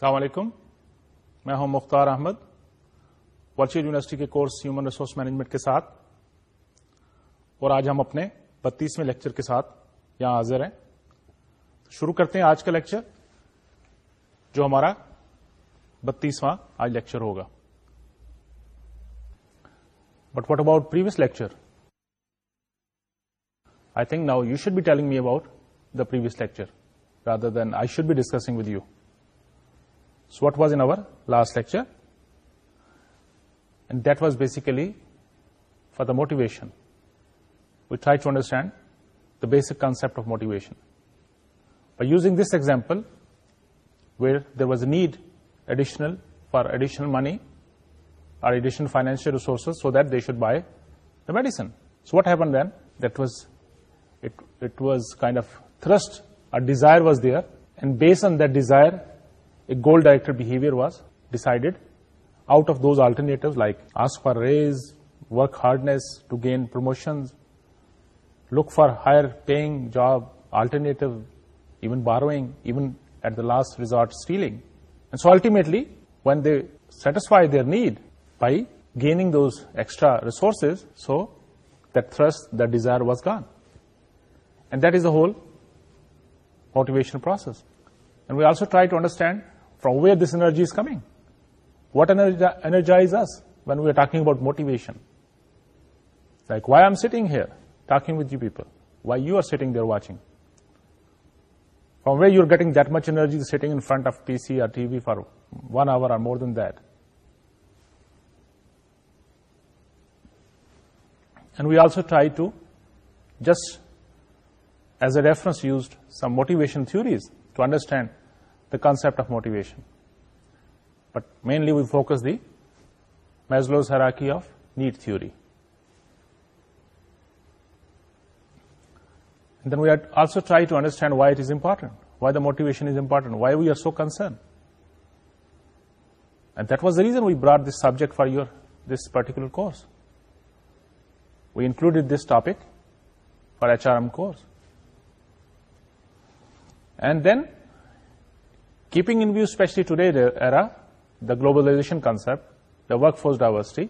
السلام علیکم میں ہوں مختار احمد ورچوئل یونیورسٹی کے کورس ہیومن ریسورس مینجمنٹ کے ساتھ اور آج ہم اپنے بتیسویں لیکچر کے ساتھ یہاں حاضر ہیں شروع کرتے ہیں آج کا لیکچر جو ہمارا بتیسواں آج لیکچر ہوگا but what about previous lecture I think now you should be telling me about the previous lecture rather then I should be discussing with you So what was in our last lecture? And that was basically for the motivation. We tried to understand the basic concept of motivation. By using this example, where there was a need for additional money or additional financial resources so that they should buy the medicine. So what happened then? That was, it was kind of thrust, a desire was there, and based on that desire, a goal-directed behavior was decided out of those alternatives like ask for a raise, work hardness to gain promotions, look for higher paying job, alternative, even borrowing, even at the last resort stealing. And so ultimately, when they satisfy their need by gaining those extra resources, so that thirst, that desire was gone. And that is the whole motivation process. And we also try to understand from where this energy is coming? What energizes us when we are talking about motivation? Like why I'm sitting here talking with you people, why you are sitting there watching. From where you're getting that much energy sitting in front of PC or TV for 1 hour or more than that. And we also try to, just as a reference, used some motivation theories to understand the concept of motivation. But mainly we focus the Maslow's hierarchy of need theory. And then we also try to understand why it is important, why the motivation is important, why we are so concerned. And that was the reason we brought this subject for this particular course. We included this topic for HRM course. And then Keeping in view, especially today the era, the globalization concept, the workforce diversity,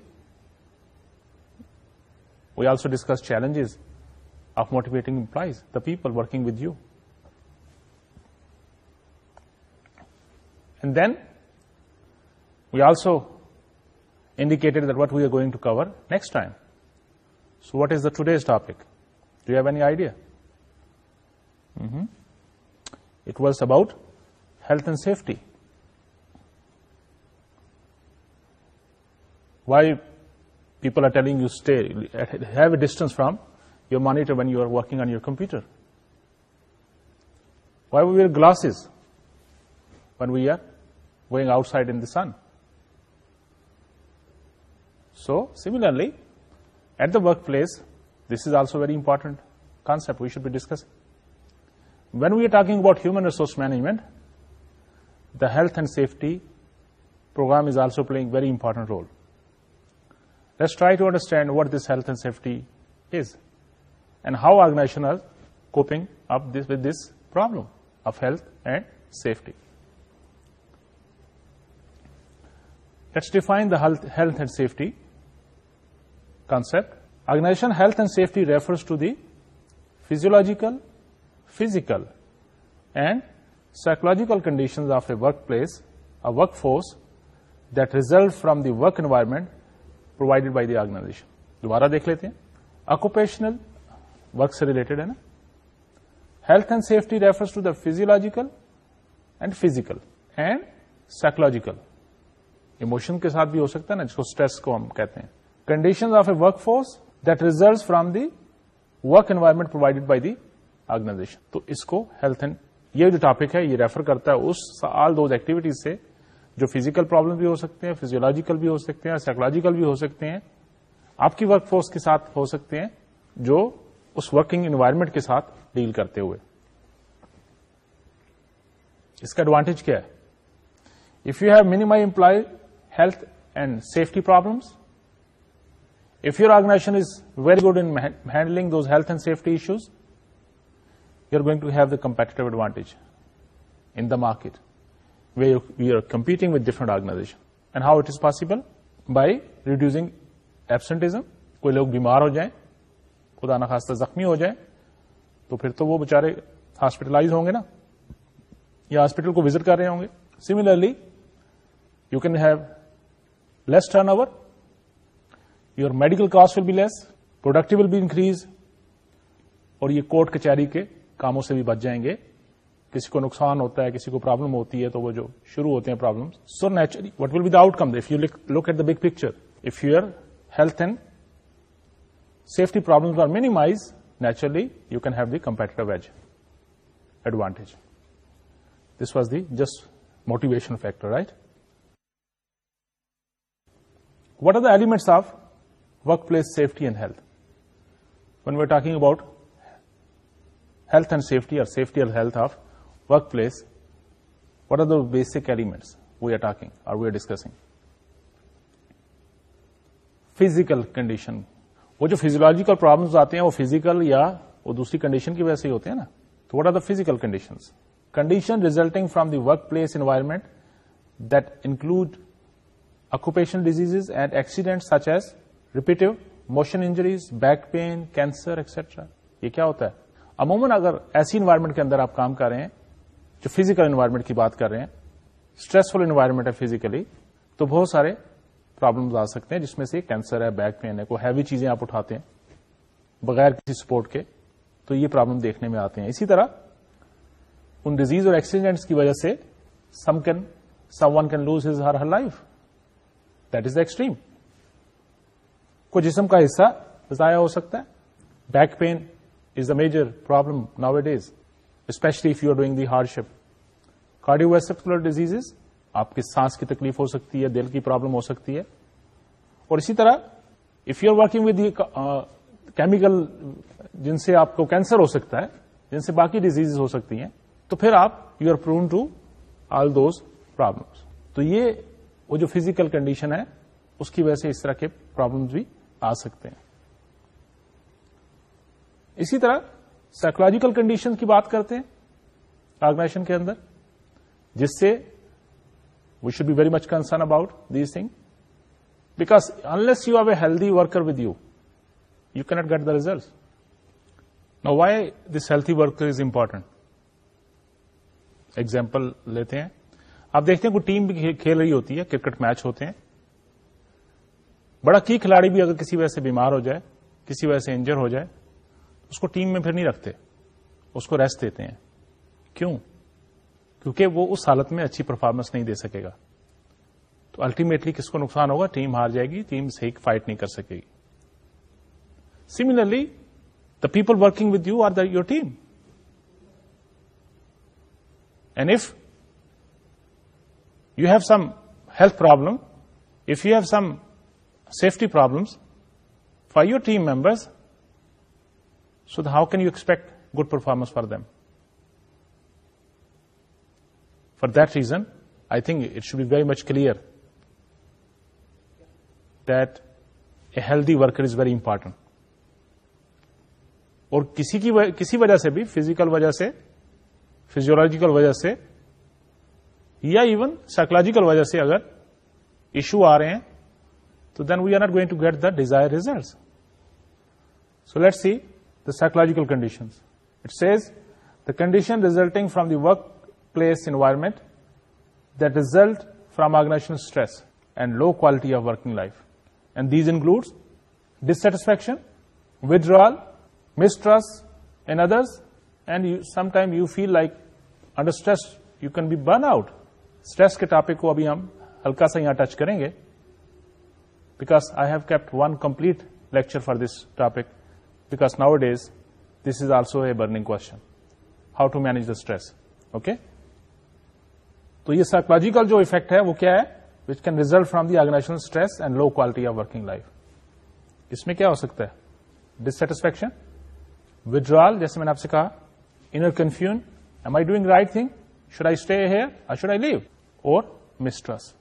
we also discuss challenges of motivating employees, the people working with you. And then we also indicated that what we are going to cover next time. So what is the today's topic? Do you have any idea? Mm-hmm. It was about health and safety. Why people are telling you stay, have a distance from your monitor when you are working on your computer? Why we wear glasses when we are going outside in the sun? So similarly, at the workplace, this is also a very important concept we should be discussing. When we are talking about human resource management, the health and safety program is also playing a very important role. Let's try to understand what this health and safety is and how organizations are coping up with this problem of health and safety. Let's define the health and safety concept. Organization health and safety refers to the physiological, physical, and psychological condition of a work place a work force that result from the work environment provided by the organization دوبارہ دیکھ لیتے ہیں occupational related ہے نا health and safety refers to the physiological and physical and psychological emotion کے ساتھ بھی ہو سکتا ہے نا جس کو اسٹریس کو ہم کہتے ہیں condition of a work force that result from the work environment provided by the organization تو اس کو ہیلتھ اینڈ یہ جو ٹاپک ہے یہ ریفر کرتا ہے اس آل دوز ایکٹیویٹیز سے جو فزیکل پرابلم بھی ہو سکتے ہیں فیزیولوجیکل بھی ہو سکتے ہیں سائیکولوجیکل بھی ہو سکتے ہیں آپ کی ورک فورس کے ساتھ ہو سکتے ہیں جو اس ورکنگ انوائرمنٹ کے ساتھ ڈیل کرتے ہوئے اس کا ایڈوانٹیج کیا ہے if you have مینیمائی employee health and safety problems if your organization is very good in handling those health and safety issues going to have the competitive advantage in market we we are competing with different organization and how it is possible by reducing absenteeism کوئی لوگ بیمار ہو جائیں خدا نخواستہ زخمی ہو جائیں تو پھر تو وہ بےچارے ہاسپٹلائز ہوں گے نا یا ہاسپٹل کو وزٹ کر رہے ہوں گے similarly you can have less turn over your medical cost will be less product will be increase اور یہ کورٹ کچہری کے کاموں سے بھی بچ جائیں گے کسی کو نقصان ہوتا ہے کسی کو پرابلم ہوتی ہے تو وہ جو شروع ہوتے ہیں problem so naturally what will be outcome if you look at the big picture if you year health and safety problem are minimize naturally you can have the competitive edge veg advantage this was the just motivation factor right what are the elements of work place safety and health when are talking about health and safety are سیفٹیل of work place what are the basic elements we are talking we are discussing physical condition وہ جو physiological problems آتے ہیں وہ physical یا وہ دوسری condition کی وجہ سے ہی ہوتے ہیں نا تو what are the physical condition condition resulting from the work place environment that include occupational disease and accident such as repetitive motion injuries back pain cancer etcetera یہ کیا ہوتا ہے عموماً اگر ایسی انوائرمنٹ کے اندر آپ کام کر رہے ہیں جو فزیکل انوائرمنٹ کی بات کر رہے ہیں اسٹریسفل انوائرمنٹ ہے فزیکلی تو بہت سارے پرابلم آ سکتے ہیں جس میں سے کینسر ہے بیک پین ہے کوئی ہیوی چیزیں آپ اٹھاتے ہیں بغیر کسی سپورٹ کے تو یہ پرابلم دیکھنے میں آتے ہیں اسی طرح ان ڈیزیز اور ایکسیڈینٹس کی وجہ سے some can someone can lose his her her life that is the extreme کو جسم کا حصہ ضائع ہو سکتا ہے back pain major problem now it is especially if you are doing the hardship cardiovascular disease آپ کی سانس کی تکلیف ہو سکتی ہے دل کی پرابلم ہو سکتی ہے اور اسی طرح if you are working with chemical جن سے آپ کو کینسر ہو سکتا ہے جن سے باقی ڈیزیز ہو سکتی ہیں تو پھر آپ you are prone to all those problems تو یہ وہ جو فزیکل کنڈیشن ہے اس کی وجہ سے اس طرح کے پرابلمس بھی آ سکتے ہیں اسی طرح سائیکولوجیکل کنڈیشن کی بات کرتے ہیں آرگنائزیشن کے اندر جس سے we should be very much concern about this thing because unless you have a healthy worker with you you can't get the result know why this healthy worker is important example لیتے ہیں آپ دیکھتے ہیں کوئی team بھی کھیل رہی ہوتی ہے کرکٹ میچ ہوتے ہیں بڑا کی کھلاڑی بھی اگر کسی وجہ سے بیمار ہو جائے کسی وجہ سے انجر ہو جائے اس کو ٹیم میں پھر نہیں رکھتے اس کو ریسٹ دیتے ہیں کیوں کیونکہ وہ اس حالت میں اچھی پرفارمنس نہیں دے سکے گا تو الٹیمیٹلی کس کو نقصان ہوگا ٹیم ہار جائے گی ٹیم سے فائٹ نہیں کر سکے گی similarly the people working with you are the your team and if you have some health problem if you have some safety problems for your team members so how can you expect good performance for them for that reason I think it should be very much clear that a healthy worker is very important اور کسی کی وجہ سے بھی physical وجہ سے physiological وجہ سے یا ایون سائکولوجیکل وجہ سے اگر ایشو آ رہے ہیں تو then we are not going to get the desire results so let see the psychological condition it says the condition resulting from the work place environment result from organisational stress and low quality of working life and these include dissatisfaction with the masters and others and you some time you feel like under stress you can be burn out stress کے topic کو ابھی ہم ہلکا سا یہاں touch کریں گے because I have kept one complete lecture for this topic because now it is this is also a burning کو how to manage the stress okay تو یہ سائکولوجیکل جو افیکٹ ہے وہ کیا ہے which can result from the organization stress and low quality of working life اس میں کیا ہو سکتا ہے ڈسٹسفیکشن ود جیسے میں نے آپ سے کہا inner confuse am I doing right thing should I stay here I should I leave اور مسٹرس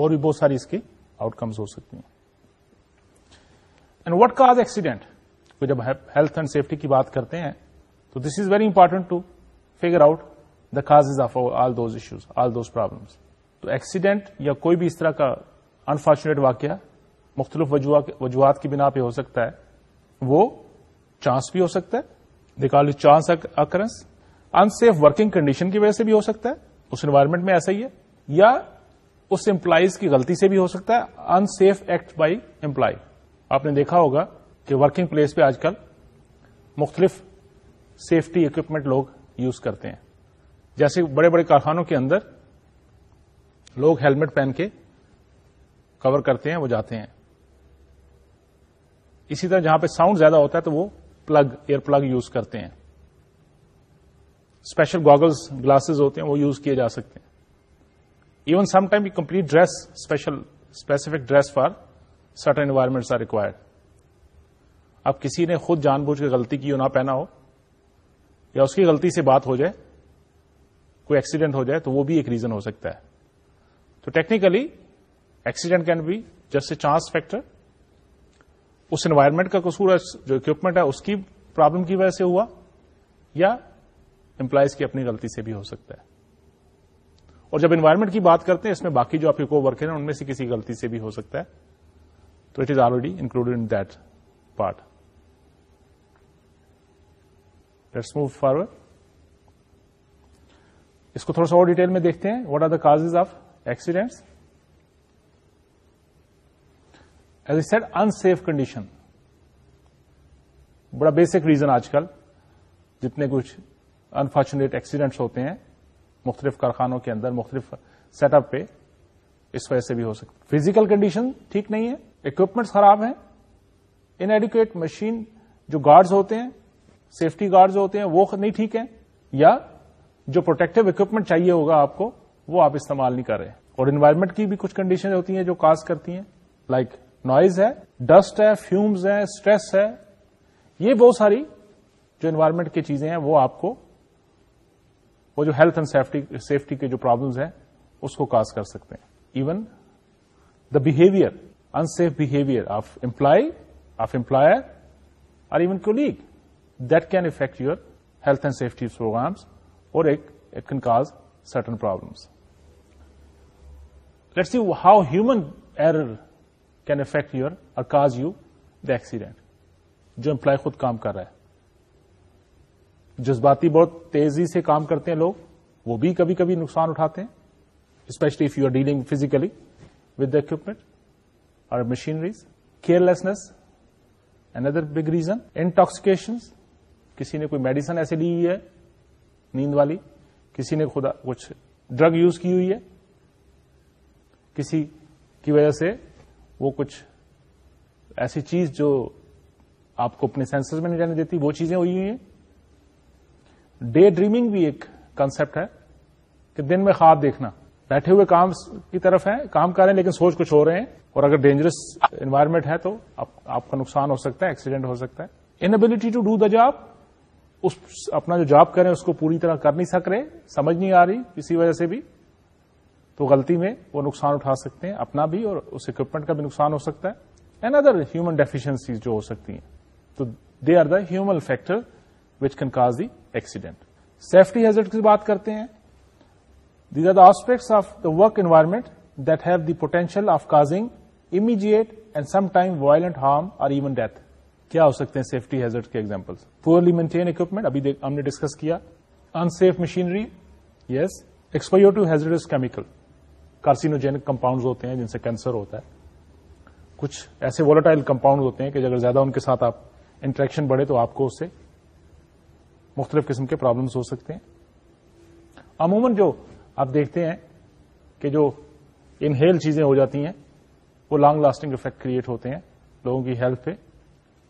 اور بھی بہت ساری اس کی آؤٹ کمز ہو سکتی ہیں اینڈ وٹ کاز ایکسیڈینٹ کو جب ہیلتھ اینڈ سیفٹی کی بات کرتے ہیں تو this is very important to figure out the cause of all those issues all those problems تو ایکسیڈینٹ یا کوئی بھی اس طرح کا انفارچونیٹ واقعہ مختلف وجوہات کی بنا پہ ہو سکتا ہے وہ چانس بھی ہو سکتا ہے دیکھا chance occurrence unsafe working condition کی وجہ سے بھی ہو سکتا ہے اس انوائرمنٹ میں ایسا ہی ہے یا اس امپلائیز کی غلطی سے بھی ہو سکتا ہے انسیف ایکٹ بائی امپلائی آپ نے دیکھا ہوگا کہ ورکنگ پلیس پہ آج کل مختلف سیفٹی اکوپمنٹ لوگ یوز کرتے ہیں جیسے بڑے بڑے کارخانوں کے اندر لوگ ہیلمٹ پہن کے کور کرتے ہیں وہ جاتے ہیں اسی طرح جہاں پہ ساؤنڈ زیادہ ہوتا ہے تو وہ پلگ ایئر پلگ یوز کرتے ہیں اسپیشل گاگلس گلاسز ہوتے ہیں وہ یوز کیے جا سکتے ہیں even some time complete dress special specific dress for certain environment are required اب کسی نے خود جان بوجھ کے کی ہو نہ پہنا ہو یا اس کی غلطی سے بات ہو جائے کوئی ایکسیڈنٹ ہو جائے تو وہ بھی ایک ریزن ہو سکتا ہے تو technically accident can be just a chance factor اس انوائرمنٹ کا قصور جو اکوپمنٹ ہے اس کی پرابلم کی وجہ سے ہوا یا امپلائیز کی اپنی غلطی سے بھی ہو سکتا ہے اور جب انوائرمنٹ کی بات کرتے ہیں اس میں باقی جو آپ کے کو ورکر ہیں ان میں سے کسی غلطی سے بھی ہو سکتا ہے تو it is already included in that part let's move forward اس کو تھوڑا سا اور ڈیٹیل میں دیکھتے ہیں what are the cause of accidents as a accidents unsafe condition بڑا بیسک ریزن آج کل جتنے کچھ انفارچونیٹ ایکسیڈنٹس ہوتے ہیں مختلف کارخانوں کے اندر مختلف سیٹ اپ پہ اس وجہ سے بھی ہو سکتا فزیکل کنڈیشن ٹھیک نہیں ہے اکوپمنٹس خراب ہیں ان ایڈیکیٹ مشین جو گارڈز ہوتے ہیں سیفٹی گارڈز ہوتے ہیں وہ نہیں ٹھیک ہیں یا جو پروٹیکٹو اکوپمنٹ چاہیے ہوگا آپ کو وہ آپ استعمال نہیں کر رہے اور انوائرمنٹ کی بھی کچھ کنڈیشن ہوتی ہیں جو کاز کرتی ہیں لائک نوائز ہے ڈسٹ ہے فیومز ہے اسٹریس ہے یہ بہت ساری جو انوائرمنٹ کی چیزیں ہیں وہ آپ کو وہ جو ہیلتھ اینڈ سیفٹی کے جو پرابلمس ہیں اس کو کاز کر سکتے ہیں even the behaviour unsafe behaviour of employee of employer اور even colleague that can affect your health and safety programs اور it can cause certain problems let see how human error can affect your اور cause you the accident جو employee خود کام کر رہا ہے جذباتی بہت تیزی سے کام کرتے ہیں لوگ وہ بھی کبھی کبھی نقصان اٹھاتے ہیں especially if you are dealing physically with the equipment اور machineries carelessness and other big reason ان کسی نے کوئی میڈیسن ایسے لی ہوئی ہے نیند والی کسی نے خدا کچھ ڈرگ یوز کی ہوئی ہے کسی کی وجہ سے وہ کچھ ایسی چیز جو آپ کو اپنے سینسز میں نہیں جانے دیتی وہ چیزیں ہوئی ہوئی ہیں ڈے ڈریمنگ بھی ایک کانسپٹ ہے کہ دن میں خواب دیکھنا بیٹھے ہوئے کام کی طرف ہیں کام کر رہے ہیں لیکن سوچ کچھ ہو رہے ہیں اور اگر ڈینجرس انوائرمنٹ ہے تو آپ کا نقصان ہو سکتا ہے ایکسیڈنٹ ہو سکتا ہے in to do the job اس اپنا جو جاب کریں اس کو پوری طرح کر نہیں سک رہے سمجھ نہیں آ رہی کسی وجہ سے بھی تو غلطی میں وہ نقصان اٹھا سکتے ہیں اپنا بھی اور اس اکوپمنٹ کا بھی نقصان ہو سکتا ہے اینڈ ادر ہیومن ڈیفیشنسیز جو ہو سکتی ہیں تو they are the human factor which can cause the accident safety hazard کی بات کرتے ہیں these are the aspects of the work environment that have the potential of causing immediate and some time violent harm or even death کیا ہو سکتے ہیں safety hazard کے example poorly maintain equipment ابھی ہم نے ڈسکس کیا unsafe machinery yes ایکسپیوٹو has chemical carcinogenic compounds ہوتے ہیں جن سے کینسر ہوتا ہے کچھ ایسے ولاٹائل کمپاؤنڈ ہوتے ہیں کہ اگر زیادہ ان کے ساتھ آپ انٹریکشن بڑھے تو آپ کو اس سے مختلف قسم کے پرابلمس ہو سکتے ہیں عموماً جو آپ دیکھتے ہیں کہ جو انہیل چیزیں ہو جاتی ہیں وہ لانگ لاسٹنگ افیکٹ کریٹ ہوتے ہیں لوگوں کی ہیلتھ پہ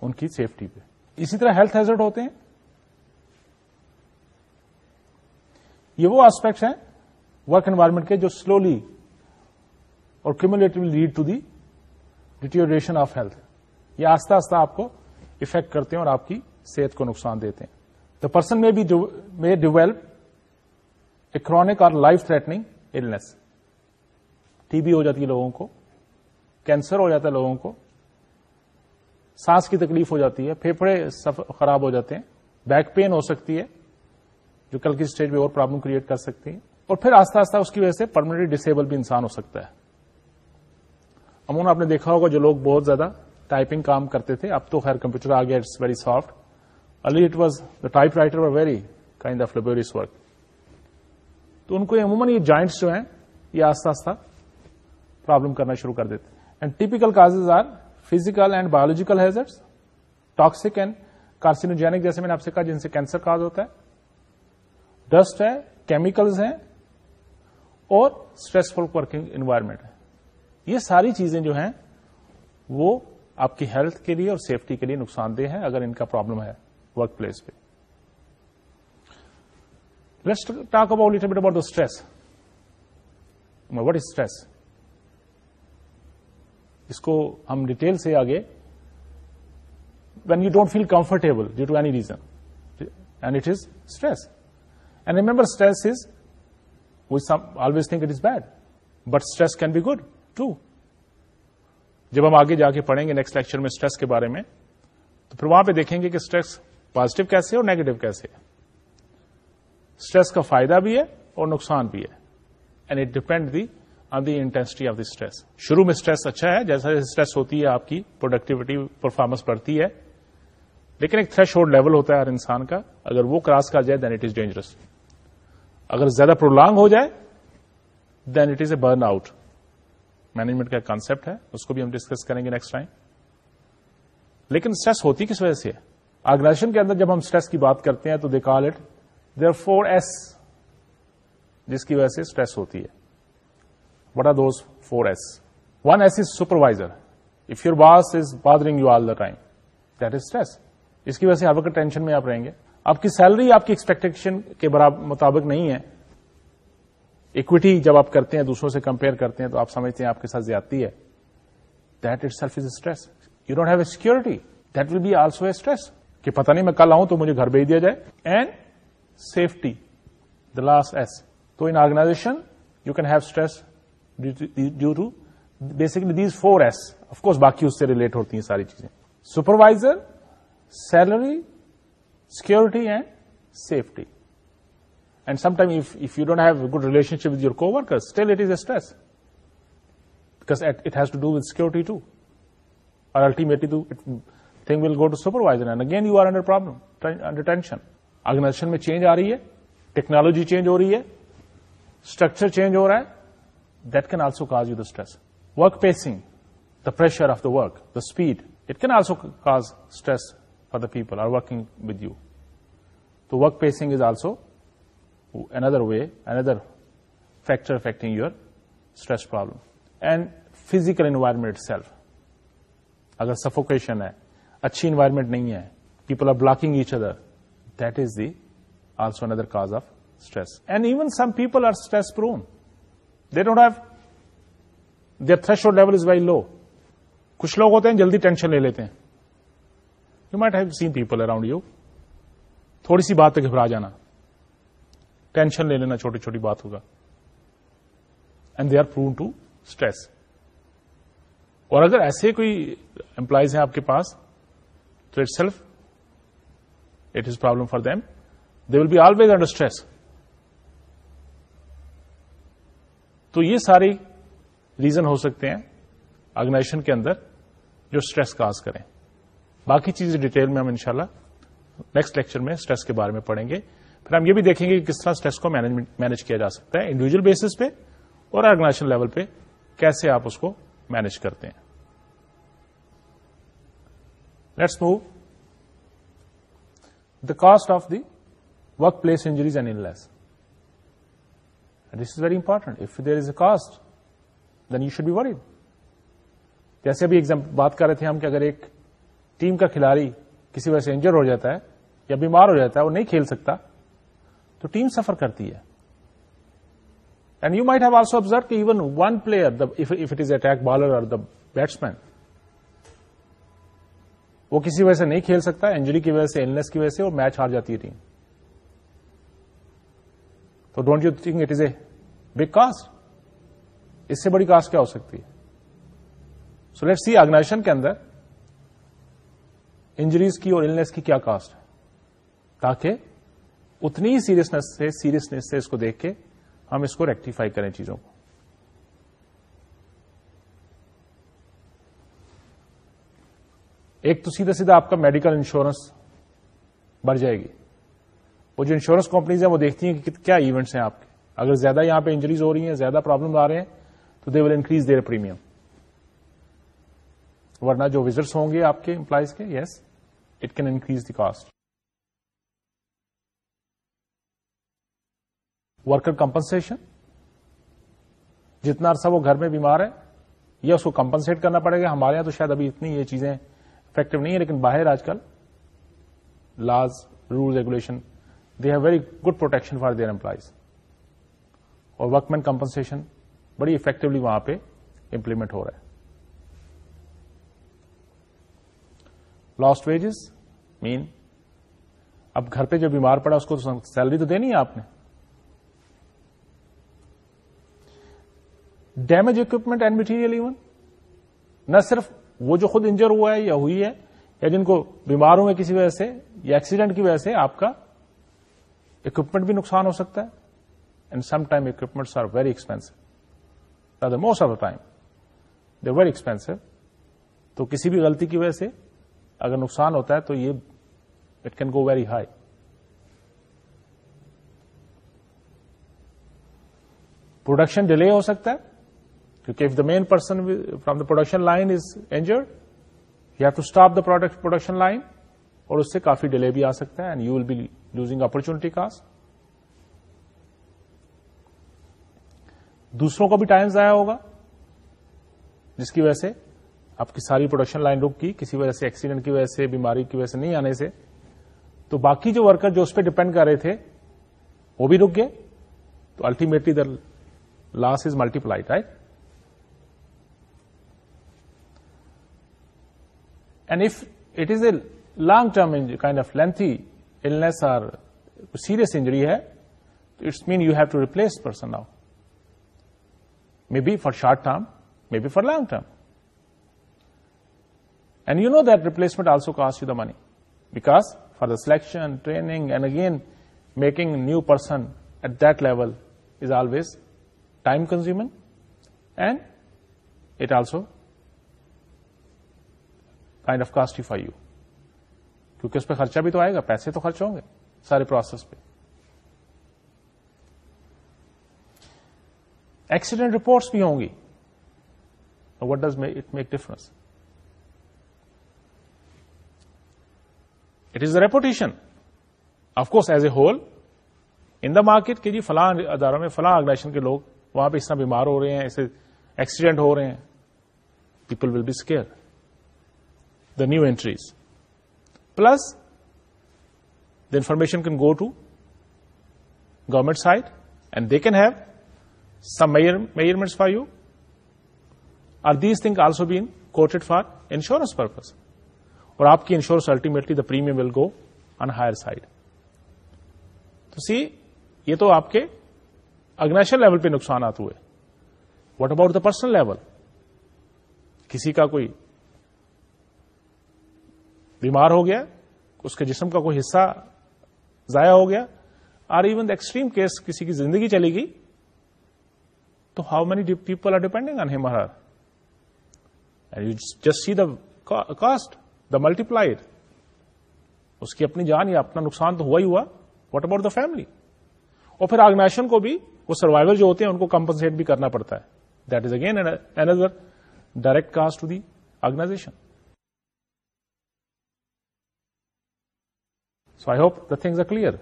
ان کی سیفٹی پہ اسی طرح ہیلتھ ہیزرڈ ہوتے ہیں یہ وہ آسپیکٹس ہیں ورک انوائرمنٹ کے جو سلولی اور cumulative lead to the deterioration of health یہ آہستہ آستہ آپ کو افیکٹ کرتے ہیں اور آپ کی صحت کو نقصان دیتے ہیں the person may be may develop a chronic اور life threatening illness T B ہو جاتی ہے لوگوں کو کینسر ہو جاتا ہے لوگوں کو سانس کی تکلیف ہو جاتی ہے پھیپھڑے خراب ہو جاتے ہیں بیک پین ہو سکتی ہے جو کل کی اسٹیج میں اور پرابلم کریٹ کر سکتی ہیں اور پھر آہستہ آستہ اس کی وجہ سے پرمانٹلی ڈسیبل بھی انسان ہو سکتا ہے عموماً آپ نے دیکھا ہوگا جو لوگ بہت زیادہ ٹائپنگ کام کرتے تھے اب تو خیر کمپیوٹر آ گیا اٹس ویری سافٹ الی it was the typewriter very kind of laborious work تو ان کو یہ عموماً یہ جوائنٹس جو ہیں یہ آستہ آستہ پرابلم کرنا شروع کر دیتے and typical cause are physical and biological hazards toxic and carcinogenic جیسے میں نے آپ سے کہا جن سے کینسر کاز ہوتا ہے ڈسٹ ہے کیمیکلز ہیں اور اسٹریسفل ورکنگ انوائرمنٹ ہے یہ ساری چیزیں جو ہیں وہ آپ کی ہیلتھ کے لیے اور سیفٹی کے لیے نقصان دہ ہے اگر ان کا پرابلم ہے ورک پلیس پہ let's talk about about the stress what is stress اس کو ہم ڈیٹیل سے آگے when you don't feel comfortable due to any reason and it is stress and remember stress is we some always think it is bad but stress can be good too جب ہم آگے جا کے پڑھیں گے next lecture میں stress کے بارے میں تو پھر وہاں پہ دیکھیں گے کہ اسٹریس پازیٹو کیسے ہے اور نیگیٹو کیسے ہے اسٹریس کا فائدہ بھی ہے اور نقصان بھی ہے and it depend the on the intensity of the stress شروع میں اسٹریس اچھا ہے جیسا جیسے اسٹریس ہوتی ہے آپ کی پروڈکٹیوٹی پرفارمنس بڑھتی ہے لیکن ایک تھریش ہولڈ لیول ہوتا ہے ہر انسان کا اگر وہ کراس کر جائے دین اٹ از ڈینجرس اگر زیادہ پرولانگ ہو جائے then it is a burn out management کا کانسپٹ ہے اس کو بھی ہم ڈسکس کریں گے نیکسٹ ٹائم لیکن اسٹریس ہوتی کس وجہ سے آرگنائزیشن کے اندر جب ہم اسٹریس کی بات کرتے ہیں تو دیکھ اٹ دیر فور ایس جس کی وجہ سے اسٹریس ہوتی ہے دوستپائزر if your boss is bothering you all the time this اس کی وجہ سے ٹینشن میں آپ رہیں گے آپ کی سیلری آپ کی ایکسپیکٹیشن کے مطابق نہیں ہے اکوٹی جب آپ کرتے ہیں دوسروں سے کمپیئر کرتے ہیں تو آپ سمجھتے ہیں آپ کے ساتھ زیادتی ہے that itself is stress you don't have a security that will be also a stress کہ پتا نہیں میں کل آؤں تو مجھے گھر بھیج دیا جائے and safety the last S تو in organization you can have stress due to basically these four S of course باقی اس سے ریلیٹ ہوتی ہیں ساری چیزیں supervisor salary security and safety and some time if you don't have good relationship with your کو still it is a stress because it has to do security too اور ultimately thing will go to supervisor and again you are under problem under tension organization میں change آ رہی ہے technology change ہو رہی ہے structure change ہو رہا ہے that can also cause you the stress work pacing the pressure of the work the speed it can also cause stress for the people are working with you تو work pacing is also another way another factor affecting your stress problem and physical environment self اگر suffocation ہے اچھی environment نہیں ہے people are blocking each other that is the also another cause of stress and even some people are stress prone they don't have this level is very low کچھ لوگ ہوتے ہیں جلدی ٹینشن لے لیتے ہیں you might have seen people around you تھوڑی سی بات پہ گھبرا جانا ٹینشن لے لینا چھوٹی چھوٹی بات ہوگا and they are prone to stress اور اگر ایسے کوئی امپلائیز ہیں آپ کے پاس تو itself it is problem for them they will be always under stress تو یہ ساری ریزن ہو سکتے ہیں آرگنائزیشن کے اندر جو اسٹریس کاز کریں باقی چیزیں ڈیٹیل میں ہم انشاءاللہ شاء نیکسٹ لیکچر میں اسٹریس کے بارے میں پڑھیں گے پھر ہم یہ بھی دیکھیں گے کہ کس طرح اسٹریس کو مینج کیا جا سکتا ہے انڈیویجل بیسس پہ اور آرگنائزیشن لیول پہ کیسے آپ اس کو مینج کرتے ہیں let's move the cost of the work place injuries and in less And this is very important. If there is a cost, then you should be worried. جیسے ابھی ایک بات کر رہے تھے ہم کہ اگر ایک ٹیم کا کھلاڑی کسی وجہ سے انجر ہو جاتا ہے یا بیمار ہو جاتا ہے وہ نہیں کھیل سکتا تو ٹیم سفر کرتی ہے and you might have also observe کہ even one player if it is attack bowler اور دا بیٹس مین وہ کسی وجہ سے نہیں کھیل سکتا انجری کی وجہ سے ایلنس کی وجہ سے وہ میچ ہار جاتی ہے ٹیم تو don't you think it is a big cost اس سے بڑی کاسٹ کیا ہو سکتی ہے سو لیٹ سی آرگنائزیشن کے اندر انجریز کی اور النیس کی کیا کاسٹ ہے تاکہ اتنی سیریسنیس سے سیریسنیس سے اس کو دیکھ کے ہم اس کو ریکٹیفائی کریں چیزوں کو ایک تو سیدھا سیدھا آپ کا میڈیکل انشورنس بڑھ جائے گی وہ جو انشورنس کمپنیز ہیں وہ دیکھتی ہیں کہ کیا ایونٹس ہیں آپ کے اگر زیادہ یہاں پہ انجریز ہو رہی ہیں زیادہ پرابلم آ رہے ہیں تو they will increase their premium ورنہ جو وزٹس ہوں گے آپ کے امپلائیز کے yes it can increase the cost worker compensation جتنا عرصہ وہ گھر میں بیمار ہے یا اس کو کمپنسیٹ کرنا پڑے گا ہمارے یہاں تو شاید ابھی اتنی یہ چیزیں افیکٹو نہیں ہے لیکن باہر آج کل laws rule regulation they have very good protection for their employees اور ورک مین کمپنسن بڑی افیکٹولی وہاں پہ امپلیمنٹ ہو رہا ہے لاسٹ ویجز مین اب گھر پہ جو بیمار پڑا اس کو سیلری تو دینی ہے آپ نے damage equipment and material even نہ صرف وہ جو خود انجر ہوا ہے یا ہوئی ہے یا جن کو بیمار ہوئے کسی وجہ سے یا ایکسیڈنٹ کی وجہ سے آپ کا اکوپمنٹ بھی نقصان ہو سکتا ہے and some time equipment are very expensive the most of the time the very expensive تو کسی بھی غلطی کی وجہ سے اگر نقصان ہوتا ہے تو یہ it can go very high production delay ہو سکتا ہے کیونکہ if the main person from the production line is injured you have to stop the product production line اور اس سے کافی ڈیلے بھی آ سکتا ہے and you will be losing opportunity cost دوسروں کا بھی ٹائم ضائع ہوگا جس کی وجہ سے آپ کی ساری پروڈکشن لائن رک کی کسی وجہ سے ایکسیڈنٹ کی وجہ سے بیماری کی وجہ سے نہیں آنے سے تو باقی جو ورکر جو اس پہ ڈپینڈ کر رہے تھے وہ بھی رک گئے تو ultimately there loss is multi right and if it is a long term kind of lengthy illness or serious injury hai, it's mean you have to replace person now. Maybe for short term, maybe for long term. And you know that replacement also costs you the money, because for the selection, training, and again making a new person at that level is always time consuming, and it also kind of costs you for you. کیونکہ اس پہ خرچہ بھی تو آئے گا پیسے تو خرچ ہوں گے سارے پروسیس پہ ایکسیڈنٹ رپورٹس بھی ہوں گی what does it make difference it is the reputation of course as a whole in the market کے جی فلاں اداروں میں فلاں آرگنائزیشن کے لوگ وہاں پہ اس طرح بیمار ہو رہے ہیں ایسے ایکسیڈنٹ ہو رہے ہیں people will be scare the new entries plus the information can go to government side and they can have some measurements for you are these thing also be quoted for insurance purpose اور آپ کی insurance ultimately the premium will go on higher side تو سی یہ تو آپ کے اگنیشن level پہ نقصانات ہوئے what about the personal level کسی کا کوئی بیمار ہو گیا اس کے جسم کا کوئی حصہ ضائع ہو گیا or even the extreme case کسی کی زندگی چلی گئی تو how many people are depending on he you just see the cost the multiplied اس کی اپنی جان یا اپنا نقصان تو ہوا ہی ہوا واٹ اباؤٹ دا فیملی اور پھر آرگنائزیشن کو بھی وہ سروائول جو ہوتے ہیں ان کو کمپنسٹ بھی کرنا پڑتا ہے that is again direct cost to the organisation things earlier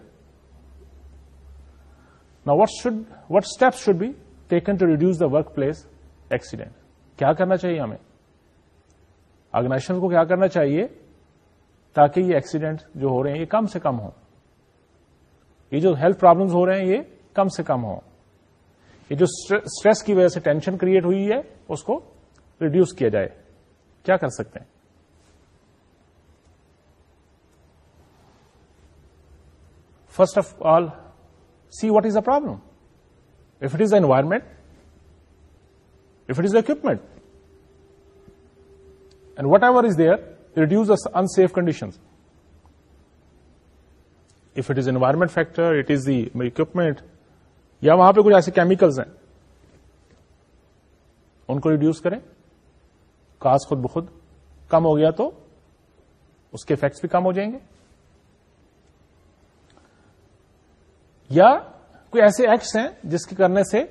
نا what should what step should be taken to reduce the work place accident کیا کرنا چاہیے ہمیں آرگنائزیشن کو کیا کرنا چاہیے تاکہ یہ ایکسیڈنٹ جو ہو رہے ہیں یہ کم سے کم ہوں یہ جو ہیلتھ پرابلمس ہو رہے ہیں یہ کم سے کم ہوں یہ جو اسٹریس کی وجہ سے ٹینشن کریٹ ہوئی ہے اس کو ریڈیوس کیا جائے کیا کر سکتے ہیں first of all see what is a problem if it is a environment if it is a equipment and whatever is there reduce in unsafe condition if it is environment factor it is development یا وہاں پہ کچھ ایسے chemicals ہیں ان کو reduce کریں کاس خود بخود کم ہو گیا تو اس کے افیکٹس بھی کم ہو جائیں گے یا کوئی ایسے ایکٹس ہیں جس کے کرنے سے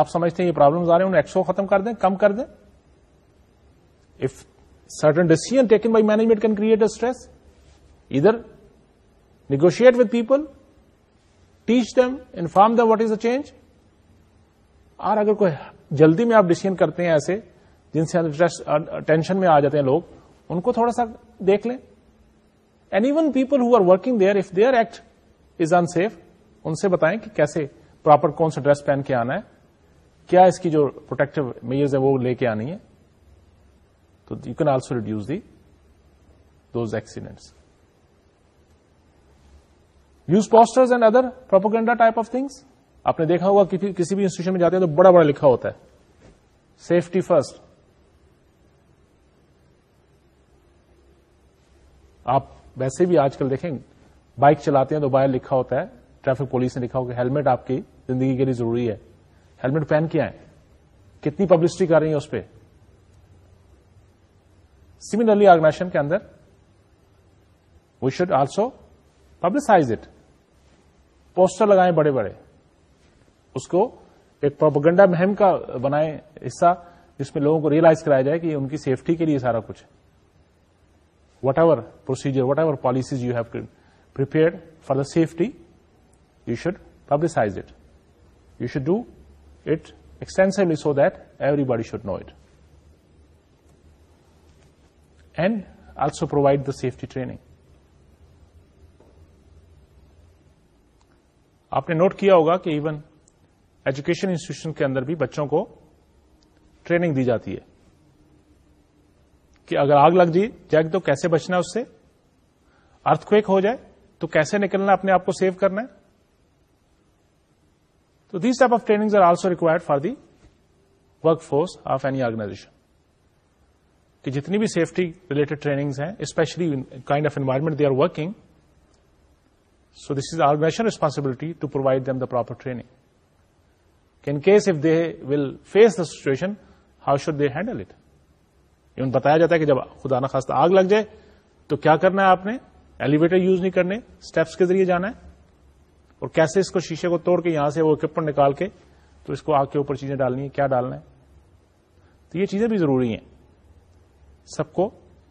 آپ سمجھتے ہیں یہ پرابلم آ رہے ہیں ان ایکٹس کو ختم کر دیں کم کر دیں if certain decision taken by management can create a stress ادھر negotiate with people teach them inform them what is a change اور اگر کوئی جلدی میں آپ ڈیسیزن کرتے ہیں ایسے جن سے ٹینشن میں آ جاتے ہیں لوگ ان کو تھوڑا سا دیکھ لیں and even people who are working there if their act is unsafe ان سے بتائیں کہ کیسے پراپر کون سا ڈریس پہن کے آنا ہے کیا اس کی جو پروٹیکٹو میئرز ہے وہ لے کے آنی ہے تو you can also reduce the those accidents posters and other propaganda type of things آپ نے دیکھا ہوگا کسی بھی انسٹیٹیوشن میں جاتے ہیں تو بڑا بڑا لکھا ہوتا ہے سیفٹی فرسٹ آپ ویسے بھی آج کل دیکھیں بائک چلاتے ہیں تو باہر لکھا ہوتا ہے ٹریفک پولیس نے لکھا ہو ہیلمٹ آپ کی زندگی کے لیے ضروری ہے ہیلمٹ پہن کے آئے کتنی پبلسٹی کر رہی ہے اس پہ سملرلی آرگنائزیشن کے اندر we should also publicise it poster لگائیں بڑے بڑے اس کو ایک پروپگنڈا مہم کا بنائیں حصہ جس میں لوگوں کو ریئلائز کرایا جائے کہ ان کی سیفٹی کے لیے سارا کچھ whatever procedure whatever policies you have safety you should publicise it you should do it extensively so that everybody should know it and also provide the safety training آپ نے note کیا ہوگا کہ even education institution کے اندر بھی بچوں کو ٹریننگ دی جاتی ہے کہ اگر آگ لگ جی جائے تو کیسے بچنا ہے اس سے ارتھکویک ہو جائے تو کیسے نکلنا اپنے آپ کو سیو کرنا ہے تو these of training are also required for the work force of any organization کہ جتنی بھی سیفٹی ریلیٹڈ ٹریننگز ہیں especially kind of environment they are working so this is organization responsibility to provide them the proper training in case if they will face the situation how should they handle it even بتایا جاتا ہے کہ جب خدا نخواستہ آگ لگ جائے تو کیا کرنا ہے آپ نے ایلیویٹر یوز نہیں کرنے اسٹیپس کے ذریعے جانا ہے اور کیسے اس کو شیشے کو توڑ کے یہاں سے وہ اکوپمنٹ نکال کے تو اس کو آگ کے اوپر چیزیں ڈالنی ہے کیا ڈالنا ہے تو یہ چیزیں بھی ضروری ہیں سب کو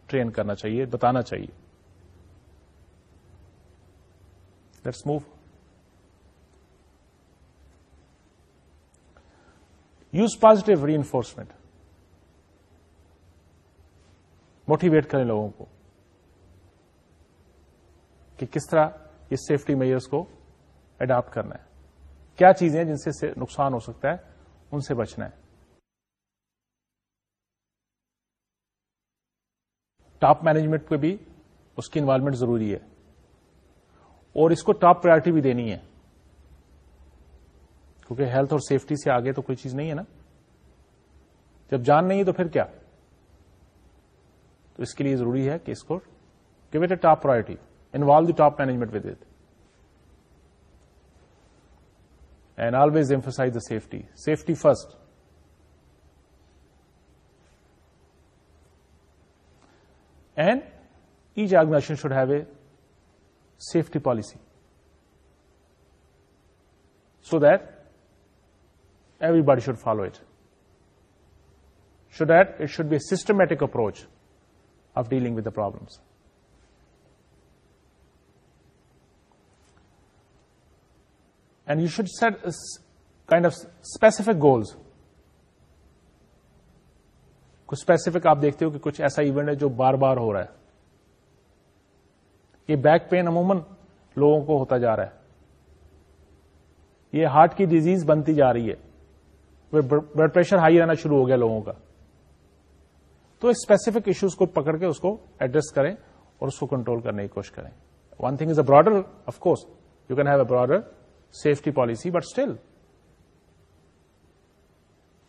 ٹرین کرنا چاہیے بتانا چاہیے let's move use positive reinforcement motivate کریں لوگوں کو کہ کس طرح اس سیفٹی میئرس کو اڈاپٹ کرنا ہے کیا چیزیں جن سے نقصان ہو سکتا ہے ان سے بچنا ہے ٹاپ مینجمنٹ پہ بھی اس کی انوالومنٹ ضروری ہے اور اس کو ٹاپ پرائرٹی بھی دینی ہے کیونکہ ہیلتھ اور سیفٹی سے آگے تو کوئی چیز نہیں ہے نا جب جان نہیں ہے تو پھر کیا تو اس کے لیے ضروری ہے کہ اس کو give it a top priority involve the top management with it And always emphasize the safety. Safety first. And each organization should have a safety policy, so that everybody should follow it. So that it should be a systematic approach of dealing with the problems. And you should set kind of specific goals کچھ specific آپ دیکھتے ہو کہ کچھ ایسا event ہے جو بار بار ہو رہا ہے یہ بیک پین عموماً لوگوں کو ہوتا جا رہا ہے یہ ہارٹ کی ڈیزیز بنتی جا رہی ہے بلڈ پریشر ہائی رہنا شروع ہو گیا لوگوں کا تو اسپیسیفک ایشوز کو پکڑ کے اس کو ایڈریس کریں اور اس کو کنٹرول کرنے کی کوشش کریں one thing is a broader of course you can have a broader safety policy but still